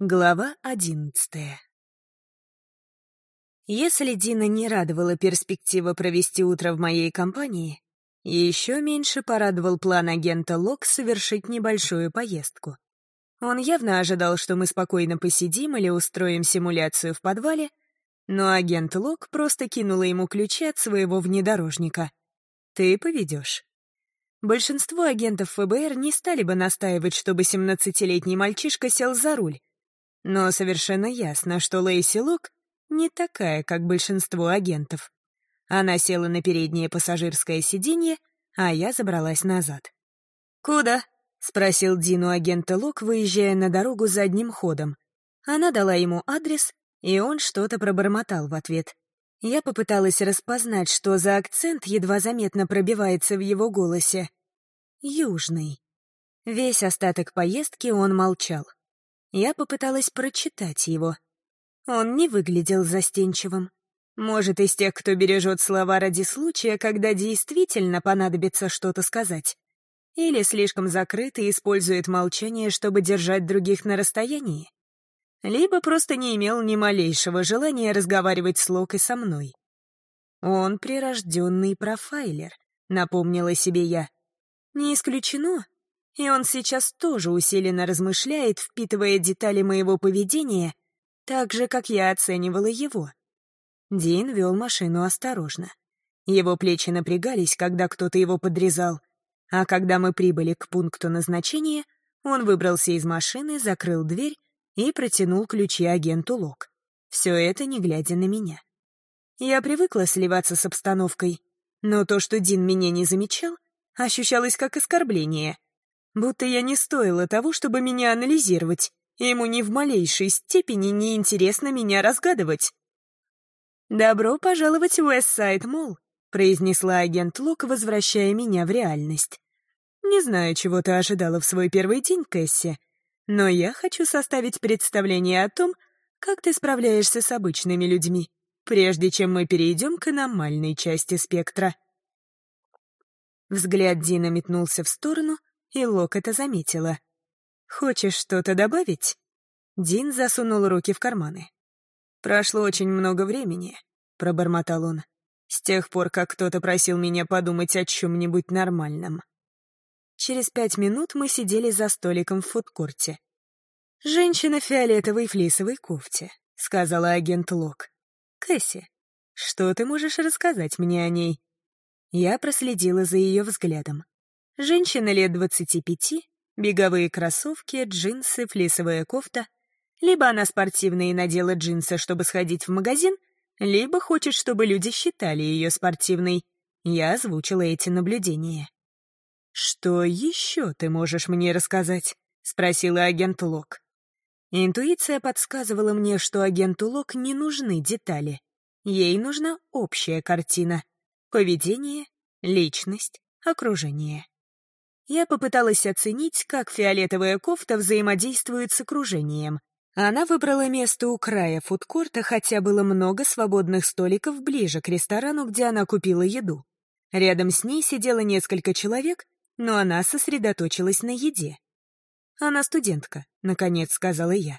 Глава одиннадцатая Если Дина не радовала перспектива провести утро в моей компании, еще меньше порадовал план агента Лок совершить небольшую поездку. Он явно ожидал, что мы спокойно посидим или устроим симуляцию в подвале, но агент Лок просто кинула ему ключи от своего внедорожника. «Ты поведешь». Большинство агентов ФБР не стали бы настаивать, чтобы 17-летний мальчишка сел за руль, но совершенно ясно, что Лейси Лок не такая, как большинство агентов. Она села на переднее пассажирское сиденье, а я забралась назад. «Куда?» — спросил Дину агента Лок, выезжая на дорогу задним ходом. Она дала ему адрес, и он что-то пробормотал в ответ. Я попыталась распознать, что за акцент едва заметно пробивается в его голосе. Южный. Весь остаток поездки он молчал. Я попыталась прочитать его. Он не выглядел застенчивым. Может, из тех, кто бережет слова ради случая, когда действительно понадобится что-то сказать. Или слишком закрыт и использует молчание, чтобы держать других на расстоянии. Либо просто не имел ни малейшего желания разговаривать с Локой со мной. Он прирожденный профайлер, напомнила себе я. Не исключено, и он сейчас тоже усиленно размышляет, впитывая детали моего поведения, так же, как я оценивала его. Дин вел машину осторожно. Его плечи напрягались, когда кто-то его подрезал, а когда мы прибыли к пункту назначения, он выбрался из машины, закрыл дверь и протянул ключи агенту Лок. Все это не глядя на меня. Я привыкла сливаться с обстановкой, но то, что Дин меня не замечал, ощущалось как оскорбление — Будто я не стоила того, чтобы меня анализировать, ему ни в малейшей степени не интересно меня разгадывать. «Добро пожаловать в Уэссайд Молл», — произнесла агент Лок, возвращая меня в реальность. «Не знаю, чего ты ожидала в свой первый день, Кэсси, но я хочу составить представление о том, как ты справляешься с обычными людьми, прежде чем мы перейдем к аномальной части спектра». Взгляд Дина метнулся в сторону, и Лок это заметила. «Хочешь что-то добавить?» Дин засунул руки в карманы. «Прошло очень много времени», — пробормотал он, «с тех пор, как кто-то просил меня подумать о чем-нибудь нормальном». Через пять минут мы сидели за столиком в фудкорте. «Женщина в фиолетовой флисовой кофте», — сказала агент Лок. «Кэсси, что ты можешь рассказать мне о ней?» Я проследила за ее взглядом. Женщина лет 25, беговые кроссовки, джинсы, флисовая кофта. Либо она спортивная и надела джинсы, чтобы сходить в магазин, либо хочет, чтобы люди считали ее спортивной. Я озвучила эти наблюдения. «Что еще ты можешь мне рассказать?» — спросила агент Лок. Интуиция подсказывала мне, что агенту Лок не нужны детали. Ей нужна общая картина. Поведение, личность, окружение. Я попыталась оценить, как фиолетовая кофта взаимодействует с окружением. Она выбрала место у края фудкорта, хотя было много свободных столиков ближе к ресторану, где она купила еду. Рядом с ней сидело несколько человек, но она сосредоточилась на еде. «Она студентка», — наконец сказала я.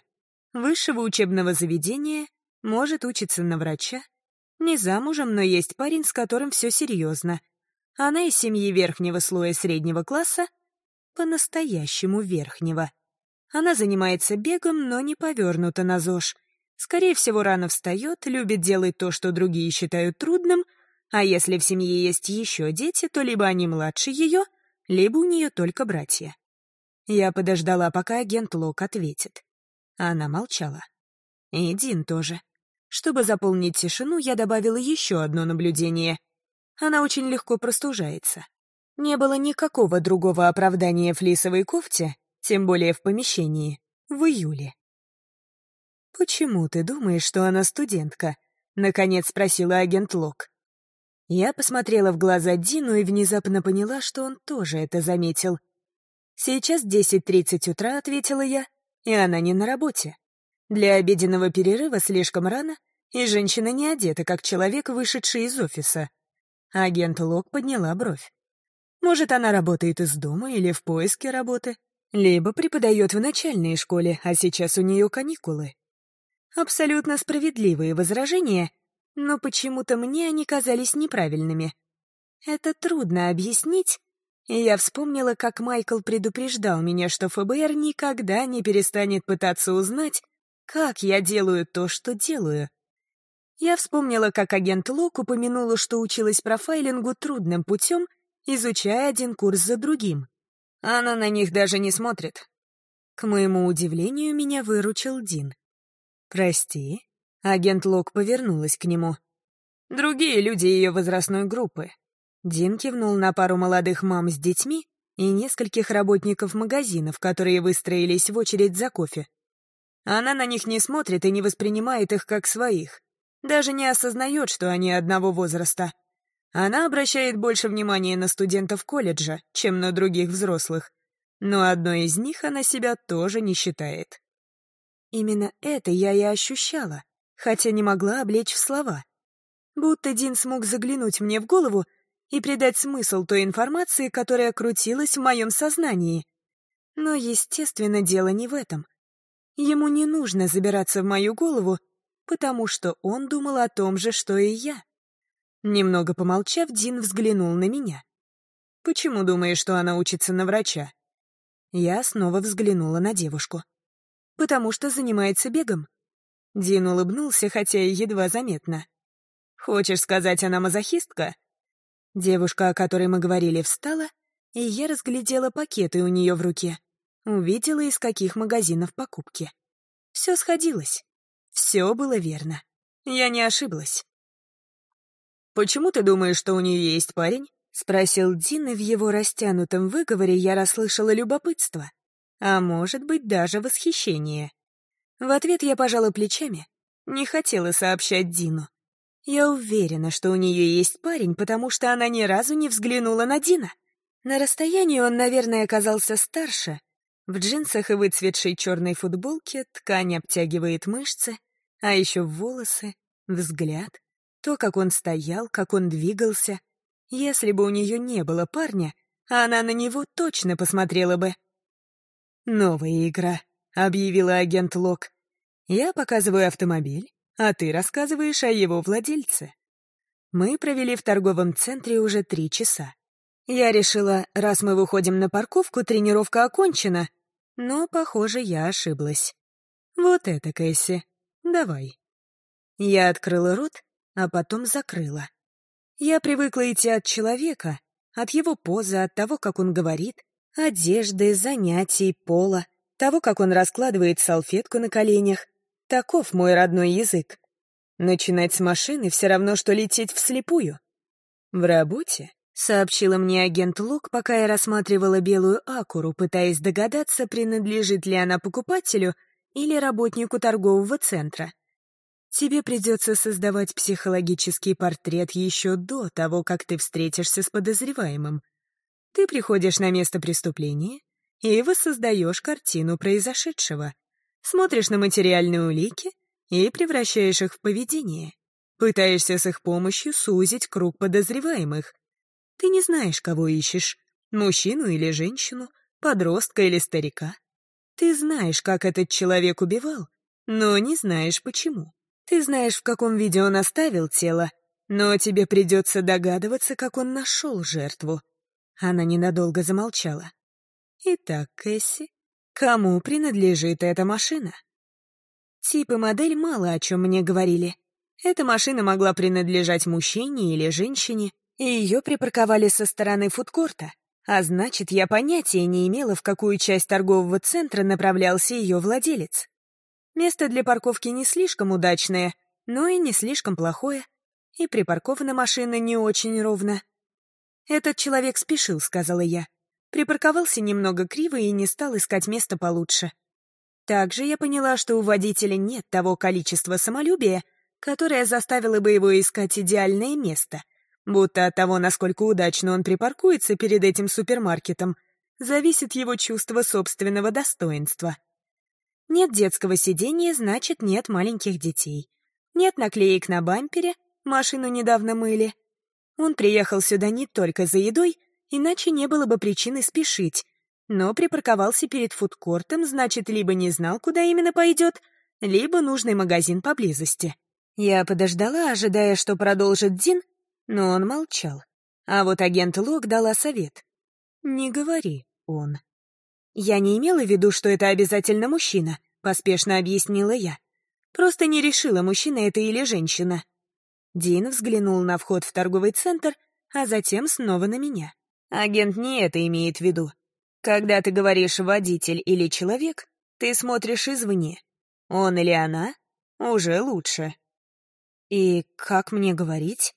«Высшего учебного заведения, может учиться на врача. Не замужем, но есть парень, с которым все серьезно, она из семьи верхнего слоя среднего класса, по-настоящему верхнего. Она занимается бегом, но не повернута на ЗОЖ. Скорее всего, рано встает, любит делать то, что другие считают трудным, а если в семье есть еще дети, то либо они младше ее, либо у нее только братья. Я подождала, пока агент Лок ответит. Она молчала. И Дин тоже. Чтобы заполнить тишину, я добавила еще одно наблюдение — она очень легко простужается. Не было никакого другого оправдания флисовой кофте, тем более в помещении, в июле. «Почему ты думаешь, что она студентка?» — наконец спросила агент Лок. Я посмотрела в глаза Дину и внезапно поняла, что он тоже это заметил. «Сейчас 10.30 утра», — ответила я, — «и она не на работе. Для обеденного перерыва слишком рано, и женщина не одета, как человек, вышедший из офиса. Агент Лок подняла бровь. Может, она работает из дома или в поиске работы? либо преподает в начальной школе, а сейчас у нее каникулы. Абсолютно справедливые возражения, но почему-то мне они казались неправильными. Это трудно объяснить, и я вспомнила, как Майкл предупреждал меня, что ФБР никогда не перестанет пытаться узнать, как я делаю то, что делаю. Я вспомнила, как агент Лок упомянула, что училась профайлингу трудным путем, изучая один курс за другим. Она на них даже не смотрит. К моему удивлению, меня выручил Дин. «Прости». Агент Лок повернулась к нему. «Другие люди ее возрастной группы». Дин кивнул на пару молодых мам с детьми и нескольких работников магазинов, которые выстроились в очередь за кофе. Она на них не смотрит и не воспринимает их как своих. Даже не осознает, что они одного возраста. Она обращает больше внимания на студентов колледжа, чем на других взрослых. Но одной из них она себя тоже не считает. Именно это я и ощущала, хотя не могла облечь в слова. Будто Дин смог заглянуть мне в голову и придать смысл той информации, которая крутилась в моем сознании. Но, естественно, дело не в этом. Ему не нужно забираться в мою голову, потому что он думал о том же, что и я. Немного помолчав, Дин взглянул на меня. «Почему думаешь, что она учится на врача?» Я снова взглянула на девушку. «Потому что занимается бегом». Дин улыбнулся, хотя и едва заметно. «Хочешь сказать, она мазохистка?» Девушка, о которой мы говорили, встала, и я разглядела пакеты у нее в руке. Увидела, из каких магазинов покупки. Все сходилось. Все было верно. Я не ошиблась. «Почему ты думаешь, что у нее есть парень?» — спросил Дин, и в его растянутом выговоре я расслышала любопытство. А может быть, даже восхищение. В ответ я пожала плечами. Не хотела сообщать Дину. Я уверена, что у нее есть парень, потому что она ни разу не взглянула на Дина. На расстоянии он, наверное, оказался старше. В джинсах и выцветшей черной футболке ткань обтягивает мышцы, а еще волосы, взгляд, то, как он стоял, как он двигался. Если бы у нее не было парня, она на него точно посмотрела бы. «Новая игра», — объявила агент Лок. «Я показываю автомобиль, а ты рассказываешь о его владельце. Мы провели в торговом центре уже три часа. Я решила, раз мы выходим на парковку, тренировка окончена, но, похоже, я ошиблась. Вот это, Кэсси, давай. Я открыла рот, а потом закрыла. Я привыкла идти от человека, от его позы, от того, как он говорит, одежды, занятий, пола, того, как он раскладывает салфетку на коленях, Таков мой родной язык. Начинать с машины все равно, что лететь вслепую. В работе, сообщила мне агент Лук, пока я рассматривала белую акуру, пытаясь догадаться, принадлежит ли она покупателю или работнику торгового центра. Тебе придется создавать психологический портрет еще до того, как ты встретишься с подозреваемым. Ты приходишь на место преступления и воссоздаешь картину произошедшего — смотришь на материальные улики и превращаешь их в поведение. Пытаешься с их помощью сузить круг подозреваемых. Ты не знаешь, кого ищешь — мужчину или женщину, подростка или старика. Ты знаешь, как этот человек убивал, но не знаешь, почему. Ты знаешь, в каком виде он оставил тело, но тебе придется догадываться, как он нашел жертву. Она ненадолго замолчала. Итак, Кэсси, Кому принадлежит эта машина? Тип и модель мало о чем мне говорили. Эта машина могла принадлежать мужчине или женщине, и ее припарковали со стороны фудкорта. А значит, я понятия не имела, в какую часть торгового центра направлялся ее владелец. Место для парковки не слишком удачное, но и не слишком плохое. И припаркована машина не очень ровно. «Этот человек спешил», — сказала я. Припарковался немного криво и не стал искать место получше. Также я поняла, что у водителя нет того количества самолюбия, которое заставило бы его искать идеальное место, будто от того, насколько удачно он припаркуется перед этим супермаркетом, зависит его чувство собственного достоинства. Нет детского сидения, значит, нет маленьких детей. Нет наклеек на бампере, машину недавно мыли. Он приехал сюда не только за едой, Иначе не было бы причины спешить. но припарковался перед фудкортом, значит, либо не знал, куда именно пойдет, либо нужный магазин поблизости. Я подождала, ожидая, что продолжит Дин, но он молчал. А вот агент Лок дала совет. «Не говори, он». «Я не имела в виду, что это обязательно мужчина», — поспешно объяснила я. «Просто не решила, мужчина это или женщина». Дин взглянул на вход в торговый центр, а затем снова на меня. Агент не это имеет в виду. Когда ты говоришь «водитель» или «человек», ты смотришь извне. Он или она — уже лучше. «И как мне говорить?»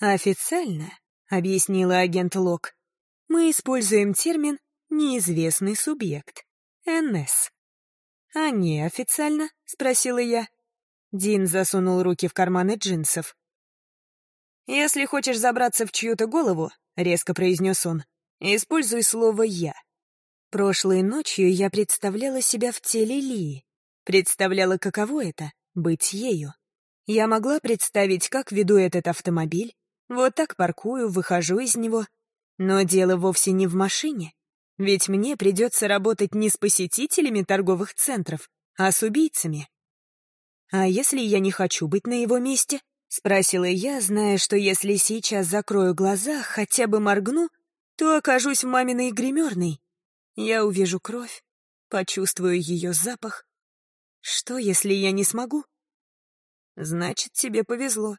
«Официально», — объяснила агент Лок. «Мы используем термин «неизвестный субъект» — НС». «А неофициально?» — спросила я. Дин засунул руки в карманы джинсов. «Если хочешь забраться в чью-то голову», — резко произнес он, — «используй слово «я». Прошлой ночью я представляла себя в теле Лии, представляла, каково это — быть ею. Я могла представить, как веду этот автомобиль, вот так паркую, выхожу из него. Но дело вовсе не в машине, ведь мне придется работать не с посетителями торговых центров, а с убийцами. А если я не хочу быть на его месте? — спросила я, зная, что если сейчас закрою глаза, хотя бы моргну, то окажусь в маминой гримерной. Я увижу кровь, почувствую ее запах. Что, если я не смогу? Значит, тебе повезло.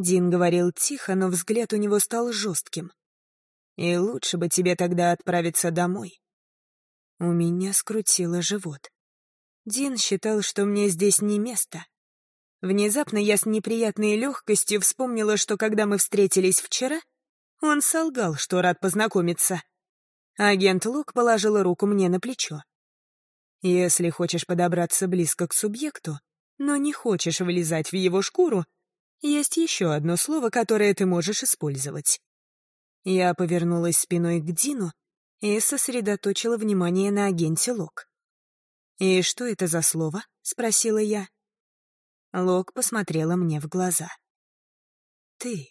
Дин говорил тихо, но взгляд у него стал жестким. И лучше бы тебе тогда отправиться домой. У меня скрутило живот. Дин считал, что мне здесь не место. Внезапно я с неприятной легкостью вспомнила, что когда мы встретились вчера, он солгал, что рад познакомиться. Агент Лук положила руку мне на плечо. «Если хочешь подобраться близко к субъекту, но не хочешь вылезать в его шкуру, есть еще одно слово, которое ты можешь использовать». Я повернулась спиной к Дину и сосредоточила внимание на агенте Лок. «И что это за слово?» — спросила я. Лок посмотрела мне в глаза. «Ты».